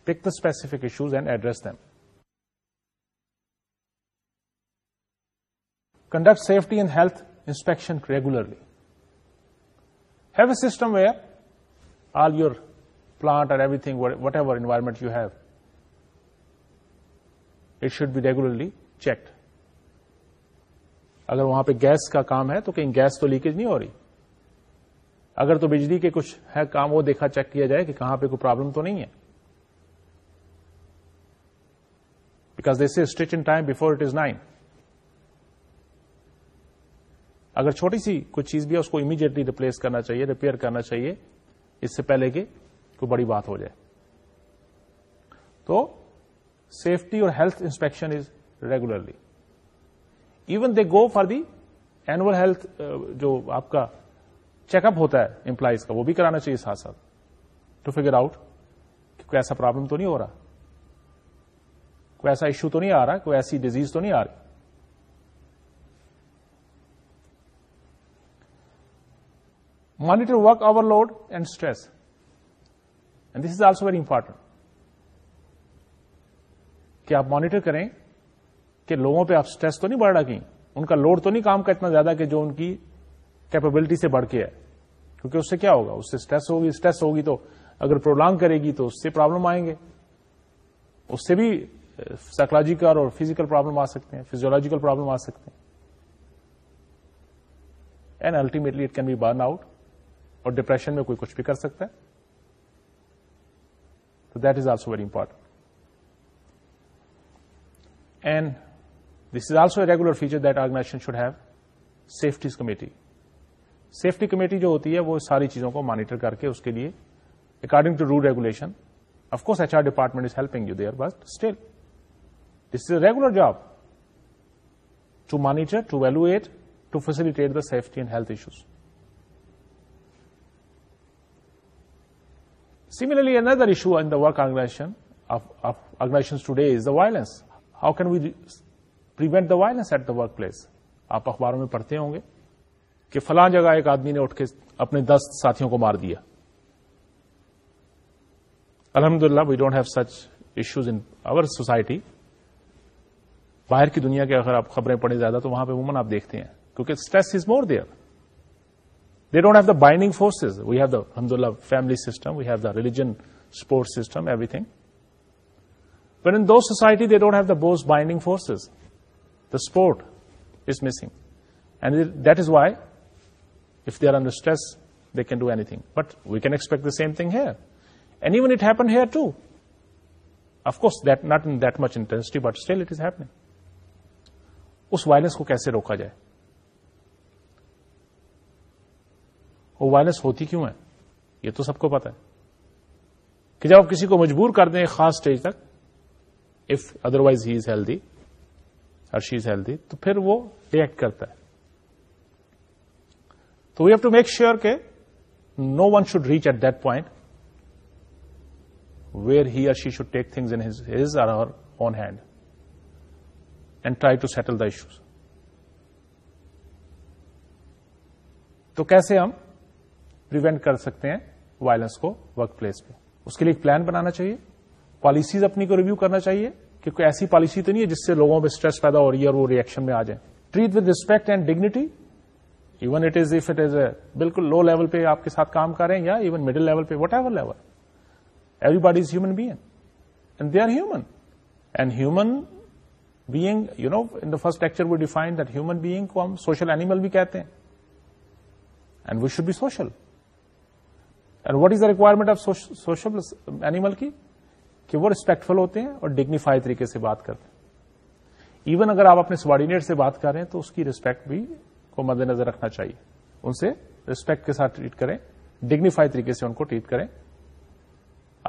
pick the specific issues and address them conduct safety and health inspection regularly have a system where all your plant اور everything whatever environment you have it regularly be regularly checked اگر وہاں پہ gas کا کام ہے تو کہیں gas تو leakage نہیں ہو رہی اگر تو بجلی کے کچھ ہے کام وہ دیکھا چیک کیا جائے کہ کہاں پہ کوئی پرابلم تو نہیں ہے because this is stitch in time before it is nine اگر چھوٹی سی کوئی چیز بھی ہے اس کو امیڈیٹلی ریپلیس کرنا چاہیے ریپیئر کرنا چاہیے اس سے پہلے کہ کوئی بڑی بات ہو جائے تو سیفٹی اور health inspection is regularly even they go for the annual health جو آپ کا چیک اپ ہوتا ہے امپلائیز کا وہ بھی کرانا چاہیے ساتھ ساتھ ٹو فیگر آؤٹ کہ کوئی ایسا پرابلم تو نہیں ہو رہا کوئی ایسا ایشو تو نہیں آ رہا کوئی ایسی ڈیزیز تو نہیں آ رہی monitor work overload and stress and this is also very important کہ آپ مانیٹر کریں کہ لوگوں پہ آپ اسٹریس تو نہیں بڑھ رہا کہیں ان کا لوڈ تو نہیں کام کا اتنا زیادہ کہ جو ان کی کیپبلٹی سے بڑھ کے ہے کیونکہ اس سے کیا ہوگا اس سے اسٹریس ہوگی اسٹریس ہوگی تو اگر پرولانگ کرے گی تو اس سے پرابلم آئیں گے اس سے بھی سائیکولوجیکل uh, اور فزیکل پرابلم آ سکتے ہیں فیزیولوجیکل پرابلم آ سکتے ہیں and ultimately it can be burn out اور ڈپریشن میں کوئی کچھ بھی کر سکتا ہے تو that is also very important and this is also a regular feature that organization should have safeties committee safety committee جو ہوتی ہے وہ ساری چیزوں کو مانیٹر کر کے اس کے لیے according to rule regulation of course H R department is helping you there but still this is a regular job to monitor to evaluate to facilitate the safety and health issues similarly another issue the work organization organization today is the violence how can we prevent the violence at the work place آپ اخباروں میں پڑھتے ہوں گے کہ فلاں جگہ ایک آدمی نے اٹھ کے اپنے دس ساتھیوں کو مار دیا الحمد للہ we don't have such issues in our society باہر کی دنیا کے اگر آپ خبریں پڑھیں زیادہ تو وہاں پہ وومن آپ دیکھتے ہیں کیونکہ stress is more there they don't have the binding forces we have the الحمد للہ family system we have the religion support system everything but in the society they don't have the those binding forces the support is missing and that is why they are under stress they can do anything but we can expect the same thing here anyone it happen here to of course not in دچ intensity but still it is happening اس violence کو کیسے روکا جائے وہ وائلس ہوتی کیوں ہے یہ تو سب کو پتا ہے کہ جب آپ کسی کو مجبور کر دیں خاص اسٹیج تک if otherwise he is healthy her she's healthy تو پھر وہ ریئیکٹ کرتا ہے تو we have to make sure کے no one should reach at that point where he or she should take things in his or hand and try to settle the issues تو کیسے ہم کر سکتے ہیں وائلنس کو ورک پلیس پہ اس کے لیے ایک پلان بنانا چاہیے پالیسیز اپنی کو ریویو کرنا چاہیے کہ کوئی ایسی پالیسی تو نہیں ہے جس سے لوگوں میں اسٹریس پیدا ہو رہی ہے اور وہ ریئیکشن میں آ جائیں treat with respect and dignity even it is if it is a بالکل لو لیول پہ آپ کے ساتھ کام کریں یا ایون مڈل لیول پہ whatever level everybody is human and they are human and human you know in the human being کو ہم سوشل اینیمل بھی کہتے ہیں and we should be social and what is the requirement of social animal کی کہ وہ respectful ہوتے ہیں اور ڈگنیفائی طریقے سے بات کرتے ہیں ایون اگر آپ اپنے سوارڈینیٹ سے بات کر رہے ہیں تو اس کی ریسپیکٹ بھی کو مد نظر رکھنا چاہیے ان سے ریسپیکٹ کے ساتھ ٹریٹ کریں ڈگنیفائی طریقے سے ان کو ٹریٹ کریں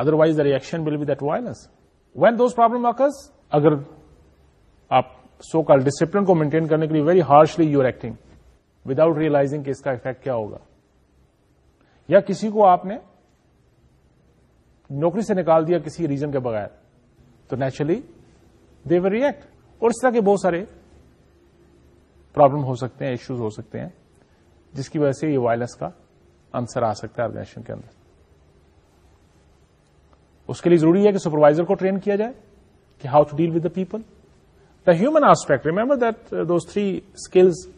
otherwise the reaction will be that violence when those problem occurs اگر آپ سو کال ڈسپلن کو مینٹین کرنے کے لیے very harshly you are acting without realizing کہ اس کا افیکٹ کیا ہوگا یا کسی کو آپ نے نوکری سے نکال دیا کسی ریزن کے بغیر تو نیچرلی دے و ریئیکٹ اور اس طرح کے بہت سارے پرابلم ہو سکتے ہیں ایشوز ہو سکتے ہیں جس کی وجہ سے یہ وائلنس کا آنسر آ سکتا ہے آرگنائزیشن کے اندر اس کے لیے ضروری ہے کہ سپروائزر کو ٹرین کیا جائے کہ how to deal with the people the human aspect remember that those three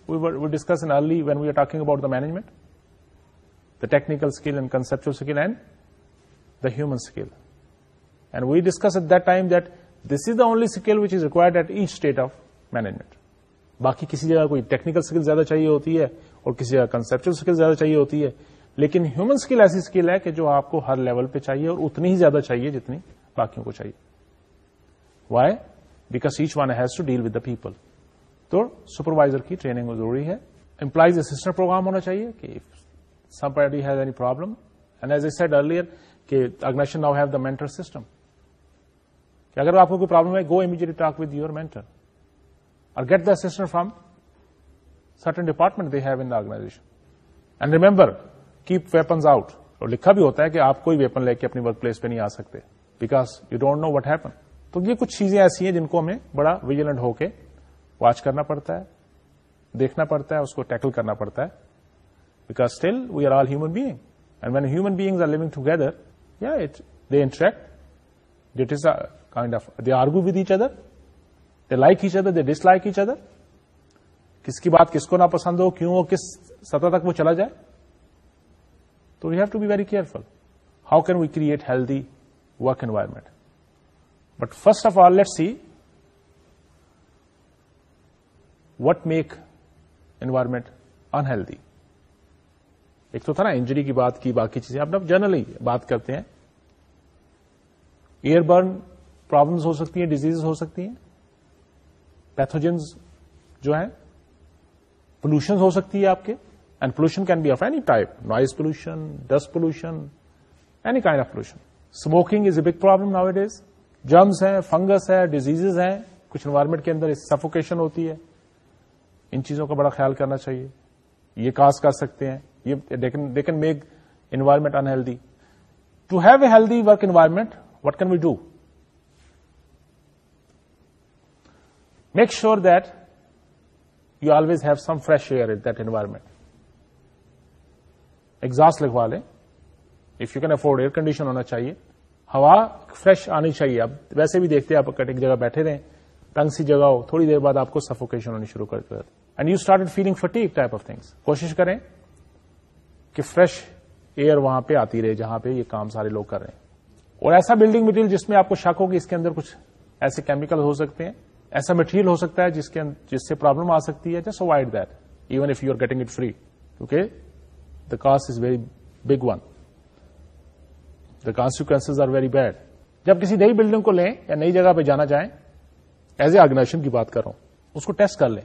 we discuss in early when we are talking about the management the technical skill and conceptual skill and the human skill and we discuss at that time that this is the only skill which is required at each state of management باقی کسی جگہ کوئی technical skill زیادہ چاہیے ہوتی ہے اور کسی جگہ کنسپچل اسکل زیادہ چاہیے ہوتی ہے لیکن ہیومن اسکل ایسی اسکل ہے کہ جو آپ کو ہر لیول پہ چاہیے اور اتنی ہی زیادہ چاہیے جتنی باقیوں کو چاہیے why because each one has to deal with the people تو سپروائزر کی ٹریننگ ضروری ہے امپلائیز اسٹینٹ پروگرام ہونا چاہیے کہ some has any problem and as a earlier کہ کہ ignition now have the mentor system اگر آپ کو کوئی پرابلم ہے go immediate talk with your mentor get داسٹن from certain department they have آرگنابر کیپ ویپن آؤٹ اور لکھا بھی ہوتا ہے کہ آپ کوئی ویپن لے کے اپنی ورک پلیس پہ نہیں آ سکتے because you don't know what happen تو یہ کچھ چیزیں ایسی ہیں جن کو ہمیں بڑا ویجیلنٹ ہو کے واچ کرنا پڑتا ہے دیکھنا پڑتا ہے اس کو ٹیکل کرنا پڑتا ہے because still we are all human being and when human being are لوگ ٹوگیدر گیدر یا interact that is a kind of they argue with each other they like each other they dislike each other کس کی بات کس کو نہ پسند ہو کیوں ہو کس سطح تک وہ چلا جائے تو we have to be very careful how can we create healthy work environment but first of all let see what make environment unhealthy ایک تو تھا نا انجری کی بات کی باقی چیزیں آپ جنرلی بات کرتے ہیں ایئر برن پرابلمس ہو سکتی ہیں ڈیزیز ہو سکتی ہیں پیتھوجنز جو ہیں پولوشن ہو سکتی ہے آپ کے and pollution can be of any type noise pollution dust pollution any kind of pollution smoking is a big problem now it germs ہیں فنگس ہے ڈیزیز ہیں کچھ انوائرمنٹ کے اندر سفوکیشن ہوتی ہے ان چیزوں کا بڑا خیال کرنا چاہیے یہ کاز کر سکتے ہیں یہ can make environment unhealthy to have a healthy work environment what can we do make ش دلویز have some fresh air that environment exhaust لکھوا لیں if you can afford air condition ہونا چاہیے ہوا فریش آنی چاہیے اب ویسے بھی دیکھتے ہیں آپ کٹ ایک جگہ بیٹھے رہیں تنگ سی جگہ ہو تھوڑی دیر بعد آپ کو سفوکیشن ہونی شروع کر اینڈ یو اسٹارٹ ایڈ feeling fatigue type of things کوشش کریں کہ فریش ایئر وہاں پہ آتی رہے جہاں پہ یہ کام سارے لوگ کر رہے ہیں اور ایسا بلڈنگ مٹیریل جس میں آپ کو شک ہو کہ اس کے اندر کچھ ایسے کیمیکل ہو سکتے ہیں ایسا مٹیریل ہو سکتا ہے جس کے جس سے پرابلم آ سکتی ہے جس avoid that even if you are getting it free کیونکہ the cost is very big one the consequence are very bad جب کسی نئی بلڈنگ کو لیں یا نئی جگہ پہ جانا جائیں ایز اے آرگنائزیشن کی بات کروں اس کو ٹیسٹ کر لیں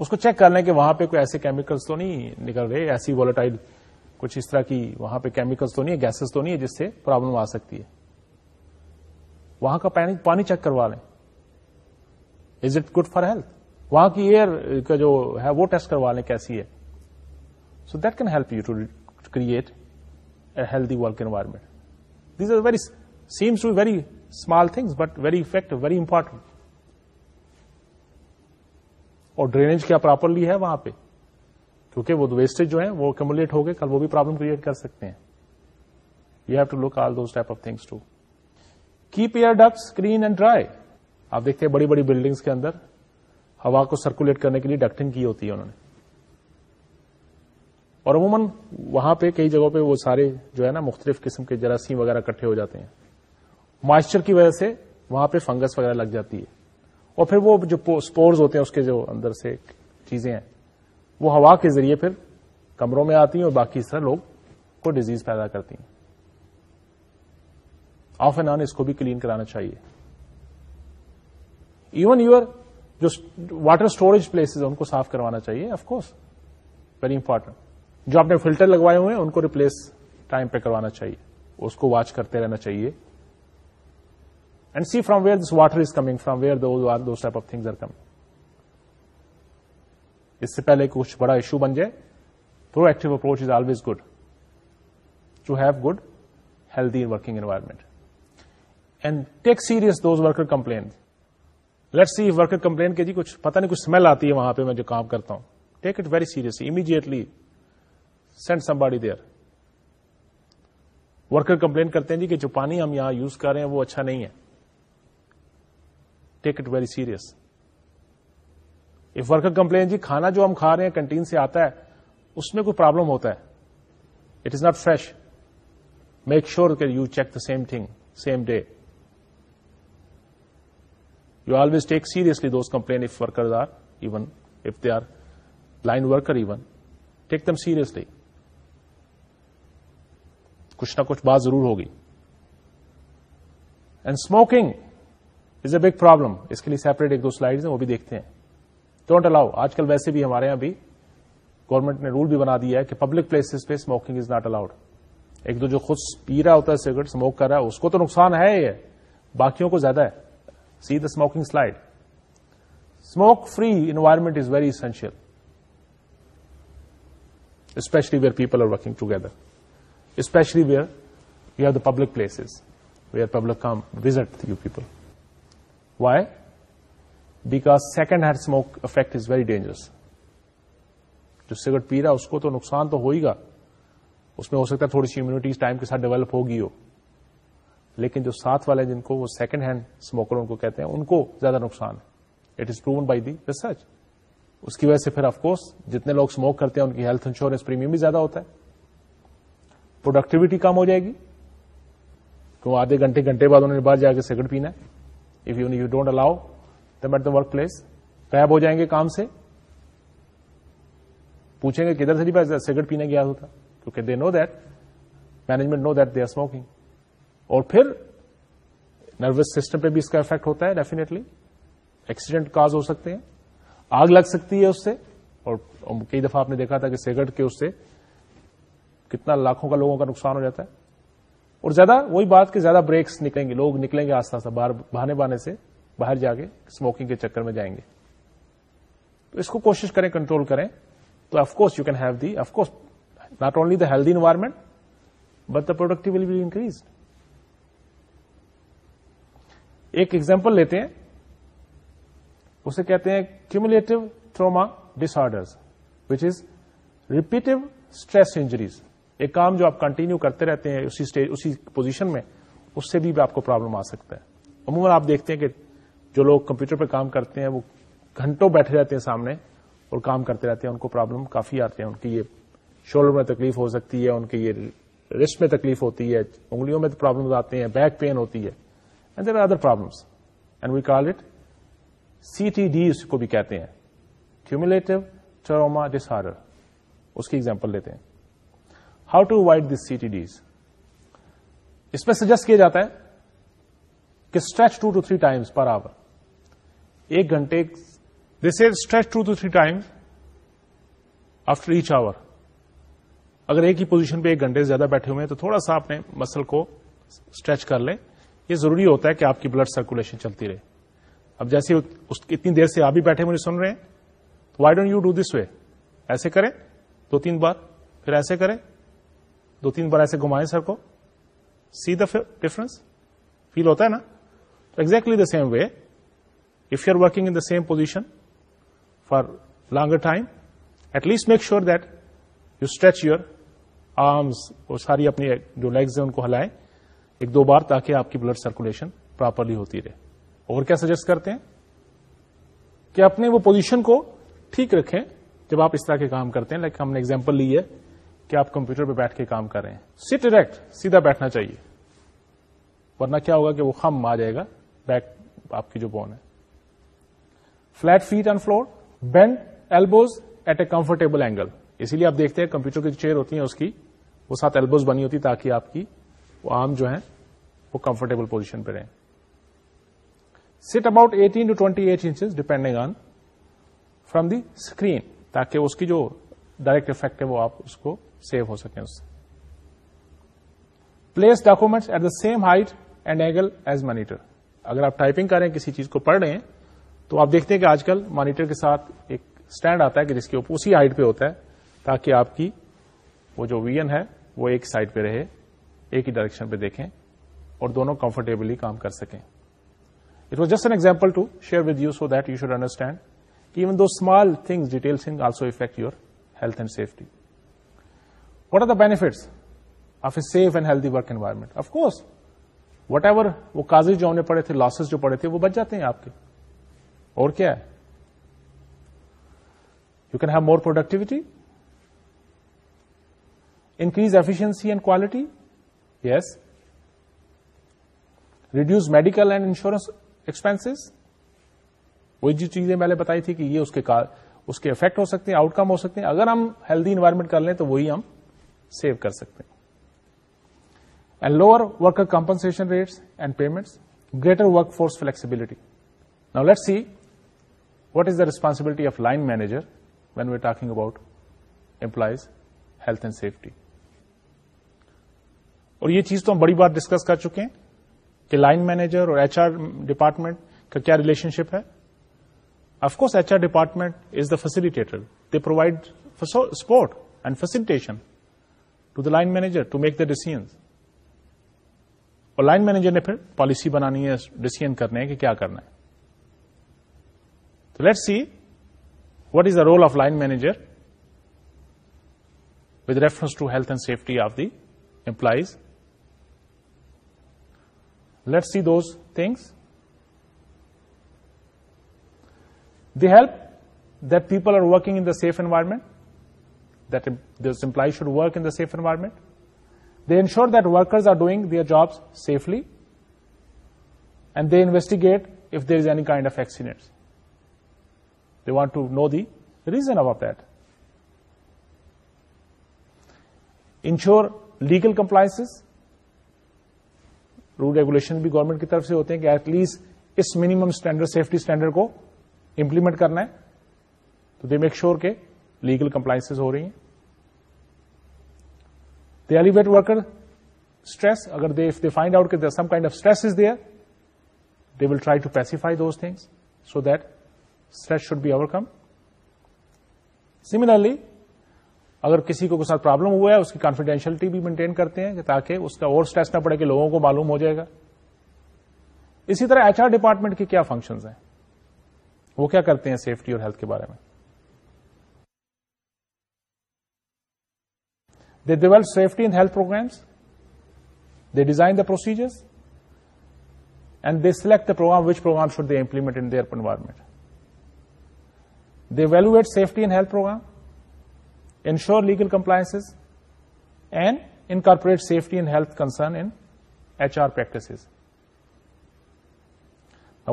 اس کو چیک کر لیں کہ وہاں پہ کوئی ایسے کیمیکلس تو نہیں نکل رہے ایسی وولاٹائڈ کچھ اس طرح کی وہاں پہ کیمیکلس تو نہیں ہے گیسز تو نہیں ہے جس سے پرابلم آ سکتی ہے وہاں کا پانی چیک کروا لیں is it good for health وہاں کی ایئر کا جو ہے وہ ٹیسٹ کروا لیں کیسی ہے so that can help you to create a healthy work environment these are very seems to very small things but very effective very important اور ڈرینیج کیا پراپرلی ہے وہاں پہ کیونکہ وہ ویسٹیج جو ہے وہ ہو گئے کل وہ بھی پرابلم کریٹ کر سکتے ہیں you have to look all those type of things to keep air ducts clean and dry آپ دیکھتے ہیں بڑی بڑی بلڈنگس کے اندر ہوا کو سرکولیٹ کرنے کے لیے ڈکٹنگ کی ہوتی ہے انہوں نے اور عموماً وہاں پہ کئی جگہوں پہ وہ سارے جو ہے نا مختلف قسم کے جراثیم وغیرہ اکٹھے ہو جاتے ہیں مائسچر کی وجہ سے وہاں پہ فنگس وغیرہ لگ جاتی ہے اور پھر وہ جو اسپورز ہوتے ہیں اس کے جو اندر سے چیزیں ہیں وہ ہوا کے ذریعے پھر کمروں میں آتی ہیں اور باقی اس طرح لوگ کو ڈیزیز پیدا کرتی ہیں آف اینڈ آن اس کو بھی کلین کرانا چاہیے ایون یور جو واٹر اسٹوریج پلیسز ان کو صاف کروانا چاہیے آف کورس ویری امپورٹنٹ جو آپ نے فلٹر لگوائے ہوئے ہیں ان کو ریپلیس ٹائم پہ کروانا چاہیے اس کو واچ کرتے رہنا چاہیے and see from where this water is coming from where those type of thing are coming اس سے پہلے کچھ بڑا ایشو بن جائے proactive approach is always good to have good healthy working environment and take serious those worker complain let see worker complain کے جی کچھ پتا نہیں کچھ اسمیل آتی ہے وہاں پہ میں جو کام کرتا ہوں take it very seriously immediately send somebody there worker complain کرتے ہیں جی کہ جو پانی ہم یہاں یوز کر رہے ہیں وہ اچھا نہیں ہے take it very serious if worker complain جی کھانا جو ہم کھا رہے ہیں کینٹین سے آتا ہے اس میں کوئی پرابلم ہوتا ہے it is not fresh make sure کہ you check the same thing same day you always take seriously those complain if are even if they are line worker even take them seriously کچھ نہ کچھ بات ضرور ہوگی and smoking is a big problem اس کے لیے separate ایک دو سلائڈ ہیں وہ بھی دیکھتے ہیں ڈونٹ الاؤ آج کل ویسے بھی ہمارے یہاں بھی گورنمنٹ نے رول بھی بنا دیا ہے کہ پبلک پلیسز پہ اسموکنگ از ناٹ الاؤڈ ایک دو جو خود پی رہا ہوتا ہے سگریٹ اسموک کر رہا ہے اس کو تو نقصان ہے باقیوں کو زیادہ ہے see the smoking slide smoke free environment is very essential. Especially where people are working together especially where you have the public places Where public public visit visit you people why second second hand smoke effect is very dangerous جو cigarette پی رہا ہے اس کو تو نقصان تو ہوئے گا اس میں ہو سکتا ہے تھوڑی سی امیونٹی ٹائم کے ساتھ ڈیولپ ہوگی ہو لیکن جو ساتھ والے جن کو وہ سیکنڈ ہینڈ اسموکر کو کہتے ہیں ان کو زیادہ نقصان ہے it is proven by the research اس کی وجہ سے پھر آف کورس جتنے لوگ اسموک کرتے ہیں ان کی ہیلتھ انشورنس پریمیم بھی زیادہ ہوتا ہے پروڈکٹیوٹی کم ہو جائے گی کیوں آدھے گھنٹے گھنٹے بعد انہوں نے باہر جا کے سگریٹ پینا if you you don't at the work place غائب ہو جائیں گے کام سے پوچھیں گے کدھر سے جی سگریٹ پینے گیا ہوتا کیونکہ they know that management know that they are smoking اور پھر نروس سسٹم پہ بھی اس کا افیکٹ ہوتا ہے ڈیفینیٹلی ایکسیڈنٹ کاز ہو سکتے ہیں آگ لگ سکتی ہے اس سے اور کئی دفعہ آپ نے دیکھا تھا کہ سگریٹ کے اس سے کتنا لاکھوں کا لوگوں کا نقصان ہو جاتا ہے اور زیادہ وہی بات کہ زیادہ بریکس نکلیں گے لوگ نکلیں گے آستہ آستہ باہر بہانے بہانے سے باہر جا کے اسموکنگ کے چکر میں جائیں گے تو اس کو کوشش کریں کنٹرول کریں تو of course you can have the of course not only the healthy environment but the productive will be increase ایک ایگزامپل لیتے ہیں اسے کہتے ہیں cumulative trauma disorders which is repetitive stress injuries ایک کام جو آپ کنٹینیو کرتے رہتے ہیں اسی اسی پوزیشن میں اس سے بھی آپ کو پرابلم آ سکتا ہے عموماً آپ دیکھتے ہیں کہ جو لوگ کمپیوٹر پہ کام کرتے ہیں وہ گھنٹوں بیٹھے رہتے ہیں سامنے اور کام کرتے رہتے ہیں ان کو پرابلم کافی آتے ہیں ان کی یہ شولڈر میں تکلیف ہو سکتی ہے ان کی یہ رسٹ میں تکلیف ہوتی ہے انگلیوں میں پرابلم آتے ہیں بیک پین ہوتی ہے other problems and we call it C T اس کو بھی کہتے ہیں کیومولیٹو ٹروما ڈس آرڈر اس کی ایگزامپل لیتے ہیں how to avoid this C T Ds اس میں سجیسٹ کیا جاتا ہے کہ stretch two to three times per hour ایک گھنٹے this is stretch two to three time after each hour اگر ایک ہی پوزیشن پہ ایک گھنٹے زیادہ بیٹھے ہوئے ہیں تو تھوڑا سا اپنے مسل کو اسٹریچ کر لیں یہ ضروری ہوتا ہے کہ آپ کی بلڈ سرکولیشن چلتی رہے اب جیسے اتنی دیر سے آپ بھی بیٹھے مجھے سن رہے ہیں why don't you do this way ایسے کریں دو تین بار پھر ایسے کریں دو تین بار ایسے گھمائیں سر کو سی دا ڈفرنس فیل ہوتا ہے نا exactly the same way if you are working in the same position for long time at least make sure that you stretch your arms اور ساری اپنی جو لیگز ہیں ان کو ہلائیں ایک دو بار تاکہ آپ کی بلڈ سرکولیشن پراپرلی ہوتی رہے اور کیا سجیسٹ کرتے ہیں کہ اپنے وہ پوزیشن کو ٹھیک رکھیں جب آپ اس طرح کے کام کرتے ہیں لائک ہم نے ایگزامپل لی ہے کہ آپ کمپیوٹر پہ بیٹھ کے کام کر رہے ہیں سیٹ ڈائریکٹ سیدھا بیٹھنا چاہیے ورنہ کیا ہوگا کہ وہ خم آ جائے گا بیک آپ کی جو بون ہے flat feet on floor bend elbows at a comfortable angle اسی لیے آپ دیکھتے ہیں کمپیوٹر کی چیئر ہوتی ہے اس کی وہ ساتھ ایلبوز بنی ہوتی تاکہ آپ کی وہ آم جو ہیں وہ کمفرٹیبل پوزیشن پہ رہیں set about eighteen to twenty eight inches depending on from the screen تاکہ اس کی جو ڈائریکٹ افیکٹ ہے وہ آپ اس کو سیو ہو سکیں اس سے place document at the same height and angle as monitor اگر آپ ٹائپنگ کریں کسی چیز کو پڑھ رہے ہیں تو آپ دیکھتے ہیں کہ آج کل مانیٹر کے ساتھ ایک اسٹینڈ آتا ہے کہ جس کے اسی ہائٹ پہ ہوتا ہے تاکہ آپ کی وہ جو وی ہے وہ ایک سائڈ پہ رہے ایک ہی ڈائریکشن پہ دیکھیں اور دونوں کمفرٹیبلی کام کر سکیں it was just an example to share with you so that you should understand کہ even though small thing detail also affect your health and safety what are the benefits of a safe and healthy work environment of course whatever وہ causes جو ہونے پڑے تھے losses جو پڑے تھے وہ بچ جاتے ہیں آپ کے اور کیا ہے you can have more productivity increase efficiency and quality reduce medical and insurance expenses وہی جو چیزیں میں نے بتائی تھی کہ یہ اس کے اس کے افیکٹ ہو سکتے ہیں آؤٹ کم ہو سکتے ہیں اگر ہم ہیلدی انوائرمنٹ کر لیں تو وہی ہم سیو کر سکتے ہیں and lower worker compensation rates and payments greater work force flexibility now let see what is the responsibility of line manager when we're talking about employees health and safety اور یہ چیز تو ہم بڑی بار ڈسکس کر چکے ہیں کہ لائن مینیجر اور ایچ آر ڈپارٹمنٹ کا کیا ریلیشن شپ ہے of course H R department is the facilitator they provide support and facilitation to the line manager to make the decision اور لائن مینیجر نے پھر پالیسی بنانی ہے ڈسیزن کرنے کہ کیا کرنا ہے تو let see what is the role of line manager with reference to health and safety of the employees Let's see those things. They help that people are working in the safe environment, that those employees should work in the safe environment. They ensure that workers are doing their jobs safely, and they investigate if there is any kind of accidents. They want to know the reason about that. Ensure legal compliances. Role regulation بھی government کی طرف سے ہوتے ہیں کہ at least اس minimum standard safety standard کو implement کرنا ہے تو دے میک شیور کے لیگل کمپلائنس ہو رہی ہیں دے ایلیویٹ ورکر اسٹریس اگر they if they find out کہ some kind of stress is there they will try to pacify those things so that stress should be overcome similarly اگر کسی کوئی ساتھ problem ہوا ہے اس کی confidentiality بھی مینٹین کرتے ہیں تاکہ اس کا اور اسٹریس نہ پڑے کہ لوگوں کو معلوم ہو جائے گا اسی طرح ایچ آر ڈپارٹمنٹ کے کیا فنکشنز ہیں وہ کیا کرتے ہیں سیفٹی اور ہیلتھ کے بارے میں they develop safety and health programs they design the procedures and they select the program which program should they implement in their environment they evaluate safety and health program ensure legal compliance and incorporate safety and health concern in H R practice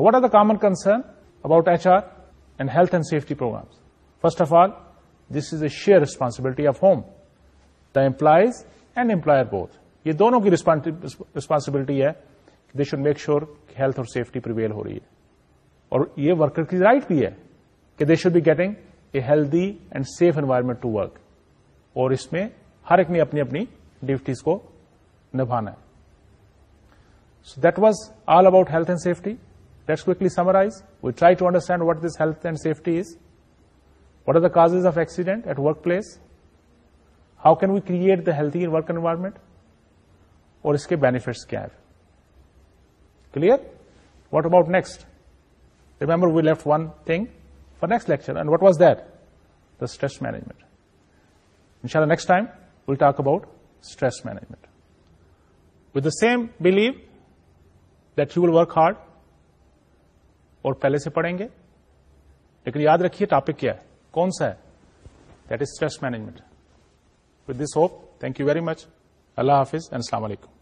what are the common concern about H R and health and safety programs first of all this is a share responsibility of whom the employees and employer both یہ دونوں کی responsibility ہے they should make sure health اور safety prevail ہو رہی ہے اور یہ ورکر کی رائٹ بھی ہے کہ they should be getting a healthy and safe environment to work اور اس میں ہر ایک نے اپنی اپنی ڈیوٹیز کو نبھانا ہے so that was all about health and safety let's safely summarize we try to understand what this health and safety is what are the causes of accident at workplace how can we create the healthy work environment اور اس کے benefits کیا ہے clear what about next remember we left one thing for next lecture and what was that the stress management ان شاء اللہ next time will talk about stress management with the same believe that you will work hard اور پہلے سے پڑھیں گے لیکن یاد رکھیے ٹاپک کیا ہے کون سا ہے that is stress management with this hope thank you very much اللہ حافظ اینڈ السلام علیکم